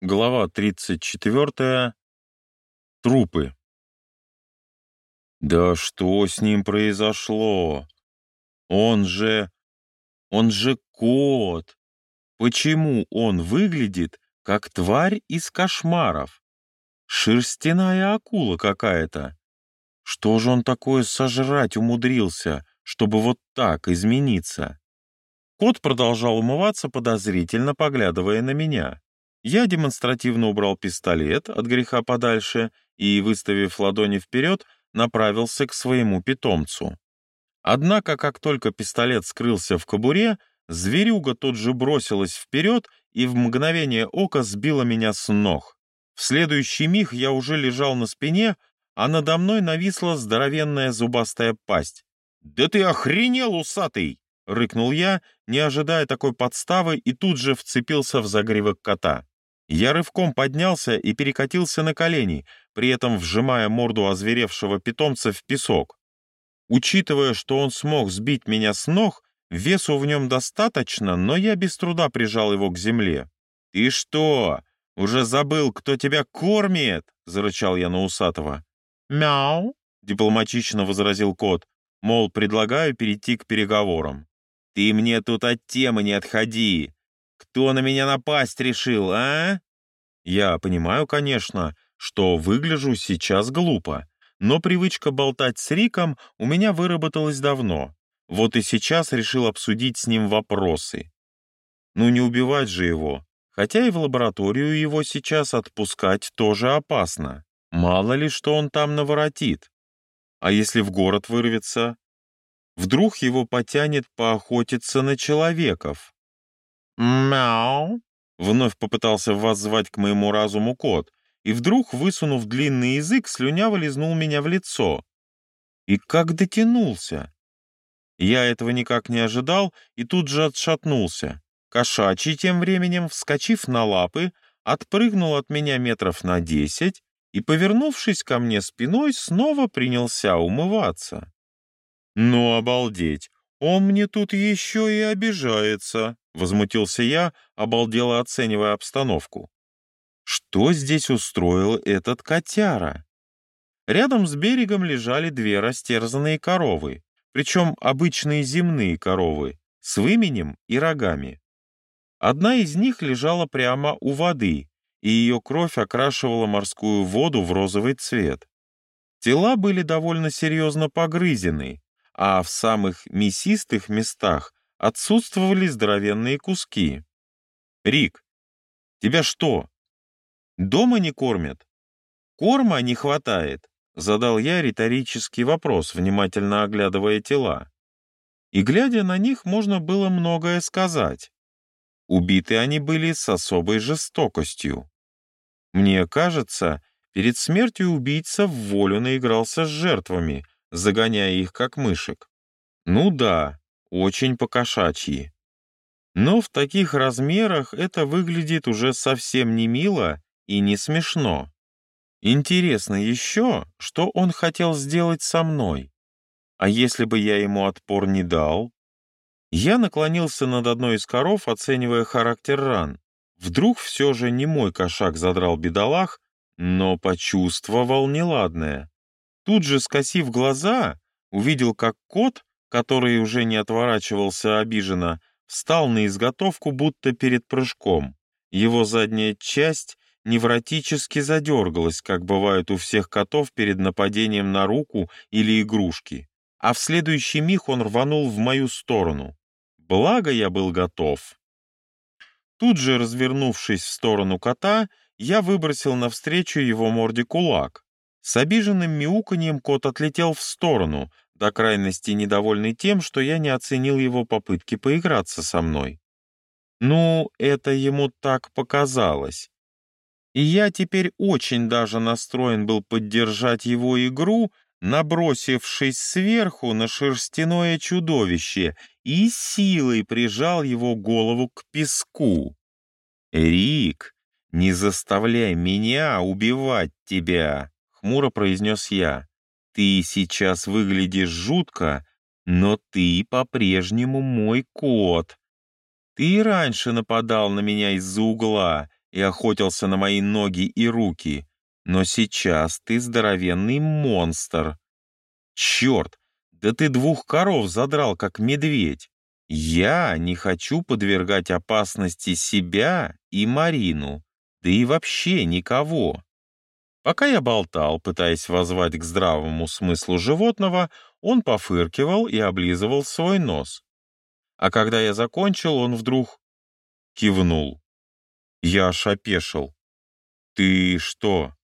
Глава 34. Трупы. Да что с ним произошло? Он же... он же кот. Почему он выглядит, как тварь из кошмаров? Шерстяная акула какая-то. Что же он такое сожрать умудрился, чтобы вот так измениться? Кот продолжал умываться, подозрительно поглядывая на меня. Я демонстративно убрал пистолет от греха подальше и, выставив ладони вперед, направился к своему питомцу. Однако, как только пистолет скрылся в кобуре, зверюга тут же бросилась вперед и в мгновение ока сбила меня с ног. В следующий миг я уже лежал на спине, а надо мной нависла здоровенная зубастая пасть. «Да ты охренел, усатый!» — рыкнул я, не ожидая такой подставы, и тут же вцепился в загривок кота. Я рывком поднялся и перекатился на колени, при этом вжимая морду озверевшего питомца в песок. Учитывая, что он смог сбить меня с ног, весу в нем достаточно, но я без труда прижал его к земле. «Ты что, уже забыл, кто тебя кормит?» — зарычал я на усатого. «Мяу», — дипломатично возразил кот, мол, предлагаю перейти к переговорам. «Ты мне тут от темы не отходи. Кто на меня напасть решил, а?» Я понимаю, конечно, что выгляжу сейчас глупо, но привычка болтать с Риком у меня выработалась давно. Вот и сейчас решил обсудить с ним вопросы. Ну не убивать же его, хотя и в лабораторию его сейчас отпускать тоже опасно. Мало ли, что он там наворотит. А если в город вырвется? Вдруг его потянет поохотиться на человеков? «Мяу!» — вновь попытался воззвать к моему разуму кот, и вдруг, высунув длинный язык, слюняво лизнул меня в лицо. И как дотянулся! Я этого никак не ожидал и тут же отшатнулся. Кошачий тем временем, вскочив на лапы, отпрыгнул от меня метров на десять и, повернувшись ко мне спиной, снова принялся умываться. «Ну, обалдеть! Он мне тут еще и обижается!» Возмутился я, обалдело оценивая обстановку. Что здесь устроил этот котяра? Рядом с берегом лежали две растерзанные коровы, причем обычные земные коровы, с выменем и рогами. Одна из них лежала прямо у воды, и ее кровь окрашивала морскую воду в розовый цвет. Тела были довольно серьезно погрызены, а в самых мясистых местах отсутствовали здоровенные куски. «Рик, тебя что, дома не кормят? Корма не хватает?» Задал я риторический вопрос, внимательно оглядывая тела. И, глядя на них, можно было многое сказать. Убиты они были с особой жестокостью. Мне кажется, перед смертью убийца в волю наигрался с жертвами, загоняя их как мышек. Ну да, очень покошачьи. Но в таких размерах это выглядит уже совсем не мило и не смешно. Интересно еще, что он хотел сделать со мной. А если бы я ему отпор не дал? Я наклонился над одной из коров, оценивая характер ран. Вдруг все же не мой кошак задрал бедолах, но почувствовал неладное. Тут же, скосив глаза, увидел, как кот который уже не отворачивался обиженно, встал на изготовку, будто перед прыжком. Его задняя часть невротически задергалась, как бывает у всех котов перед нападением на руку или игрушки, а в следующий миг он рванул в мою сторону. Благо я был готов. Тут же, развернувшись в сторону кота, я выбросил навстречу его морде кулак. С обиженным мяуканьем кот отлетел в сторону, до крайности недовольный тем, что я не оценил его попытки поиграться со мной. Ну, это ему так показалось. И я теперь очень даже настроен был поддержать его игру, набросившись сверху на шерстяное чудовище и силой прижал его голову к песку. «Рик, не заставляй меня убивать тебя!» — хмуро произнес я. Ты сейчас выглядишь жутко, но ты по-прежнему мой кот. Ты раньше нападал на меня из-за угла и охотился на мои ноги и руки, но сейчас ты здоровенный монстр. Черт, да ты двух коров задрал, как медведь. Я не хочу подвергать опасности себя и Марину, да и вообще никого. Пока я болтал, пытаясь воззвать к здравому смыслу животного, он пофыркивал и облизывал свой нос. А когда я закончил, он вдруг кивнул. Я аж опешил. «Ты что,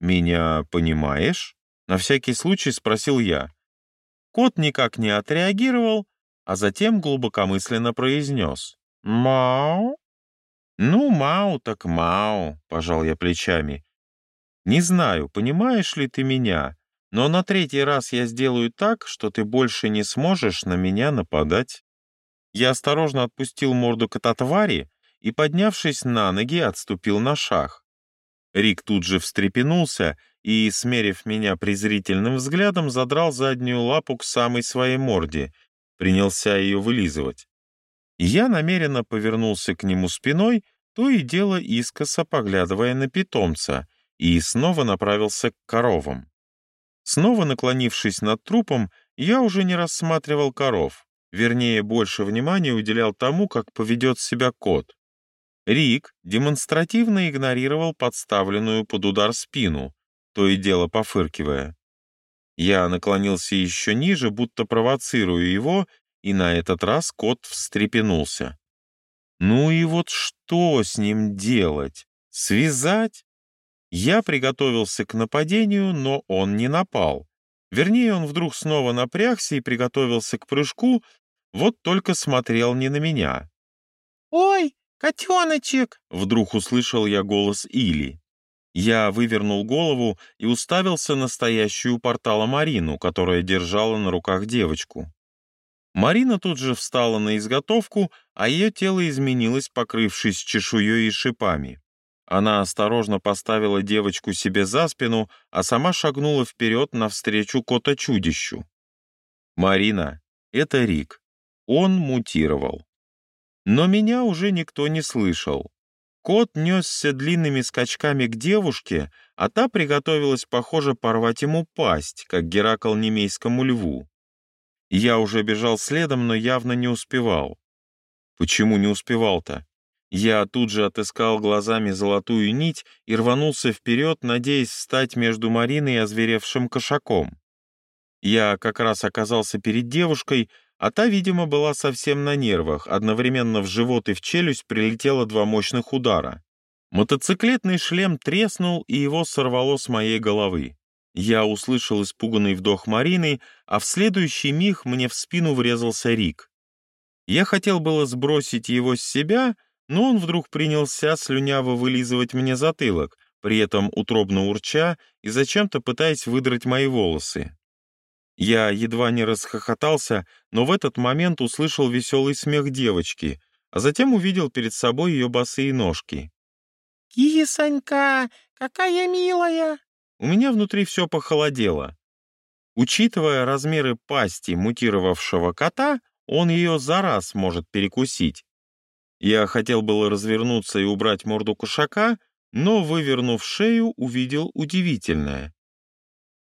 меня понимаешь?» На всякий случай спросил я. Кот никак не отреагировал, а затем глубокомысленно произнес. «Мау?» «Ну, мау так мау», — пожал я плечами. «Не знаю, понимаешь ли ты меня, но на третий раз я сделаю так, что ты больше не сможешь на меня нападать». Я осторожно отпустил морду кота-твари и, поднявшись на ноги, отступил на шаг. Рик тут же встрепенулся и, смерив меня презрительным взглядом, задрал заднюю лапу к самой своей морде, принялся ее вылизывать. Я намеренно повернулся к нему спиной, то и дело искоса поглядывая на питомца, и снова направился к коровам. Снова наклонившись над трупом, я уже не рассматривал коров, вернее, больше внимания уделял тому, как поведет себя кот. Рик демонстративно игнорировал подставленную под удар спину, то и дело пофыркивая. Я наклонился еще ниже, будто провоцируя его, и на этот раз кот встрепенулся. Ну и вот что с ним делать? Связать? Я приготовился к нападению, но он не напал. Вернее, он вдруг снова напрягся и приготовился к прыжку, вот только смотрел не на меня. «Ой, котеночек!» — вдруг услышал я голос Или. Я вывернул голову и уставился на стоящую портала Марину, которая держала на руках девочку. Марина тут же встала на изготовку, а ее тело изменилось, покрывшись чешуей и шипами. Она осторожно поставила девочку себе за спину, а сама шагнула вперед навстречу кота-чудищу. «Марина, это Рик. Он мутировал. Но меня уже никто не слышал. Кот несся длинными скачками к девушке, а та приготовилась, похоже, порвать ему пасть, как Геракл немейскому льву. Я уже бежал следом, но явно не успевал. Почему не успевал-то? Я тут же отыскал глазами золотую нить и рванулся вперед, надеясь встать между Мариной и озверевшим кошаком. Я как раз оказался перед девушкой, а та, видимо, была совсем на нервах. Одновременно в живот и в челюсть прилетело два мощных удара. Мотоциклетный шлем треснул, и его сорвало с моей головы. Я услышал испуганный вдох Марины, а в следующий миг мне в спину врезался Рик. Я хотел было сбросить его с себя, но он вдруг принялся слюняво вылизывать мне затылок, при этом утробно урча и зачем-то пытаясь выдрать мои волосы. Я едва не расхохотался, но в этот момент услышал веселый смех девочки, а затем увидел перед собой ее босые ножки. «Кисонька, какая милая!» У меня внутри все похолодело. Учитывая размеры пасти мутировавшего кота, он ее за раз может перекусить. Я хотел было развернуться и убрать морду кошака, но, вывернув шею, увидел удивительное.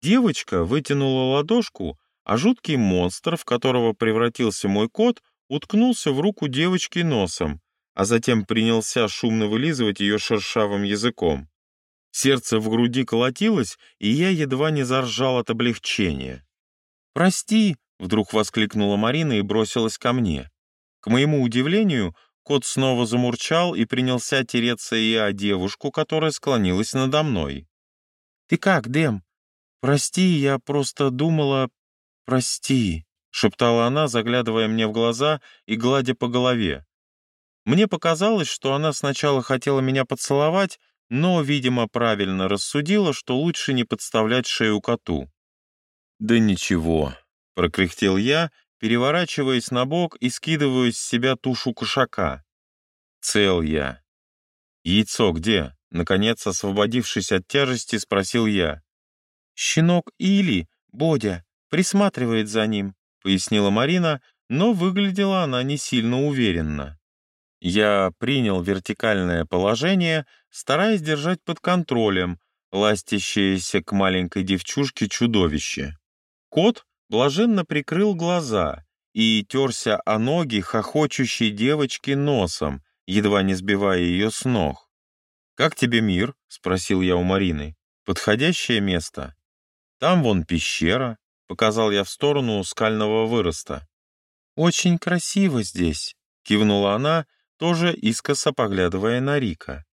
Девочка вытянула ладошку, а жуткий монстр, в которого превратился мой кот, уткнулся в руку девочки носом, а затем принялся шумно вылизывать ее шершавым языком. Сердце в груди колотилось, и я едва не заржал от облегчения. «Прости!» — вдруг воскликнула Марина и бросилась ко мне. К моему удивлению, кот снова замурчал и принялся тереться и о девушку, которая склонилась надо мной. «Ты как, Дэм?» «Прости, я просто думала... Прости», — шептала она, заглядывая мне в глаза и гладя по голове. Мне показалось, что она сначала хотела меня поцеловать, но, видимо, правильно рассудила, что лучше не подставлять шею коту. «Да ничего», — прокряхтел я, переворачиваясь на бок и скидывая с себя тушу кошака. «Цел я». «Яйцо где?» — наконец, освободившись от тяжести, спросил я. «Щенок Или, Бодя, присматривает за ним», — пояснила Марина, но выглядела она не сильно уверенно. Я принял вертикальное положение, стараясь держать под контролем ластящееся к маленькой девчушке чудовище. Кот блаженно прикрыл глаза и терся о ноги хохочущей девочки носом, едва не сбивая ее с ног. «Как тебе мир?» — спросил я у Марины. «Подходящее место?» «Там вон пещера», — показал я в сторону скального выроста. «Очень красиво здесь», — кивнула она, тоже искоса поглядывая на Рика.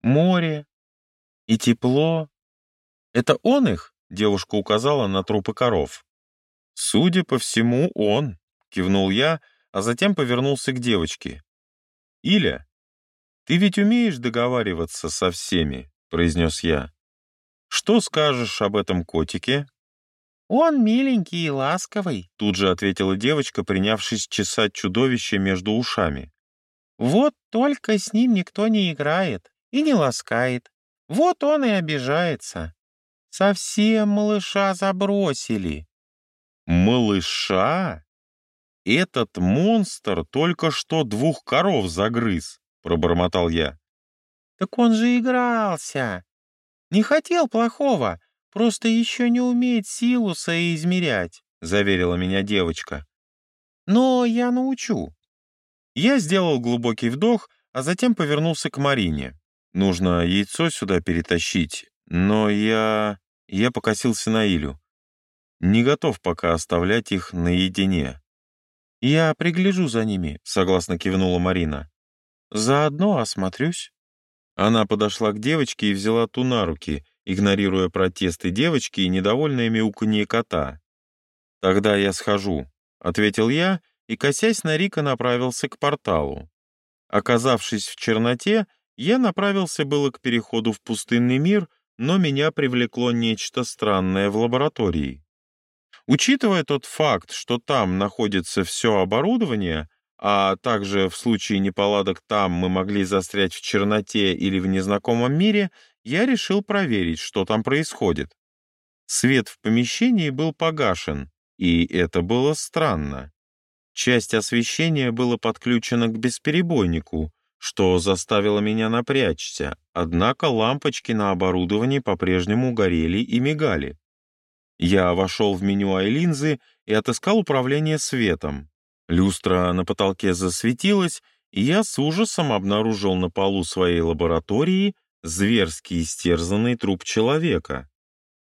«Море и тепло. Это он их?» — девушка указала на трупы коров. «Судя по всему, он», — кивнул я, а затем повернулся к девочке. «Иля, ты ведь умеешь договариваться со всеми», — произнес я. «Что скажешь об этом котике?» «Он миленький и ласковый», — тут же ответила девочка, принявшись чесать чудовище между ушами. «Вот только с ним никто не играет и не ласкает. Вот он и обижается. Совсем малыша забросили». «Малыша? Этот монстр только что двух коров загрыз», — пробормотал я. «Так он же игрался. Не хотел плохого, просто еще не умеет силу соизмерять», — заверила меня девочка. «Но я научу». Я сделал глубокий вдох, а затем повернулся к Марине. Нужно яйцо сюда перетащить, но я... Я покосился на Илю. Не готов пока оставлять их наедине. «Я пригляжу за ними», — согласно кивнула Марина. «Заодно осмотрюсь». Она подошла к девочке и взяла ту на руки, игнорируя протесты девочки и недовольное мяуканье кота. «Тогда я схожу», — ответил я и, косясь на Рика, направился к порталу. Оказавшись в черноте, я направился было к переходу в пустынный мир, но меня привлекло нечто странное в лаборатории. Учитывая тот факт, что там находится все оборудование, а также в случае неполадок там мы могли застрять в черноте или в незнакомом мире, я решил проверить, что там происходит. Свет в помещении был погашен, и это было странно. Часть освещения была подключена к бесперебойнику, что заставило меня напрячься, однако лампочки на оборудовании по-прежнему горели и мигали. Я вошел в меню Айлинзы и отыскал управление светом. Люстра на потолке засветилась, и я с ужасом обнаружил на полу своей лаборатории зверски истерзанный труп человека.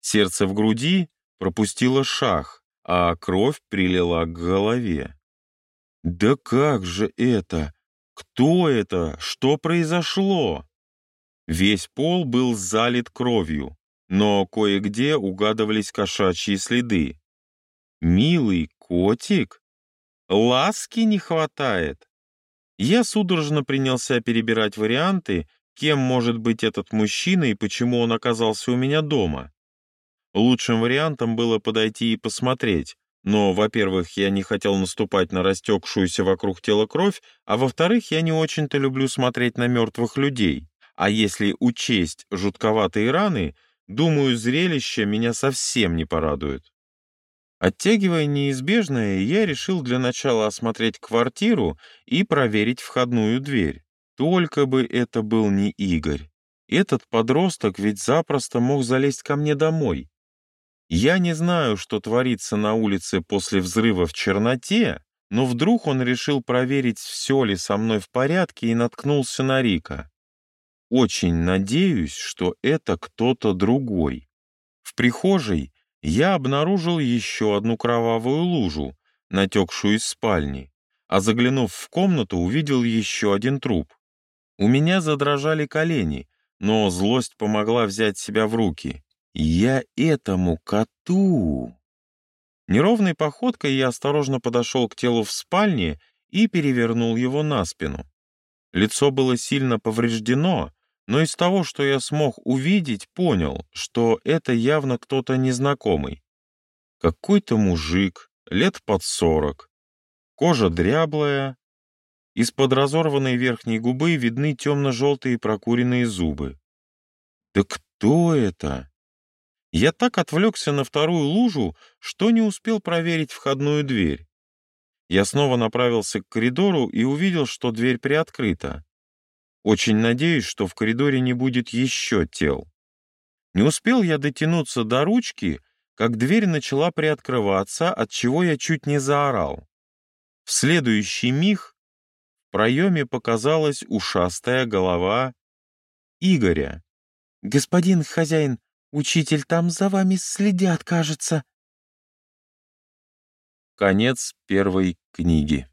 Сердце в груди пропустило шаг, а кровь прилила к голове. «Да как же это? Кто это? Что произошло?» Весь пол был залит кровью но кое-где угадывались кошачьи следы. «Милый котик? Ласки не хватает!» Я судорожно принялся перебирать варианты, кем может быть этот мужчина и почему он оказался у меня дома. Лучшим вариантом было подойти и посмотреть, но, во-первых, я не хотел наступать на растекшуюся вокруг тела кровь, а во-вторых, я не очень-то люблю смотреть на мертвых людей. А если учесть жутковатые раны, Думаю, зрелище меня совсем не порадует. Оттягивая неизбежное, я решил для начала осмотреть квартиру и проверить входную дверь. Только бы это был не Игорь. Этот подросток ведь запросто мог залезть ко мне домой. Я не знаю, что творится на улице после взрыва в черноте, но вдруг он решил проверить, все ли со мной в порядке, и наткнулся на Рика. Очень надеюсь, что это кто-то другой. В прихожей я обнаружил еще одну кровавую лужу, натекшую из спальни, а заглянув в комнату, увидел еще один труп. У меня задрожали колени, но злость помогла взять себя в руки. Я этому коту... Неровной походкой я осторожно подошел к телу в спальне и перевернул его на спину. Лицо было сильно повреждено, но из того, что я смог увидеть, понял, что это явно кто-то незнакомый. Какой-то мужик, лет под сорок, кожа дряблая, из-под разорванной верхней губы видны темно-желтые прокуренные зубы. Да кто это? Я так отвлекся на вторую лужу, что не успел проверить входную дверь. Я снова направился к коридору и увидел, что дверь приоткрыта. Очень надеюсь, что в коридоре не будет еще тел. Не успел я дотянуться до ручки, как дверь начала приоткрываться, от чего я чуть не заорал. В следующий миг в проеме показалась ушастая голова Игоря. «Господин хозяин, учитель, там за вами следят, кажется». Конец первой книги.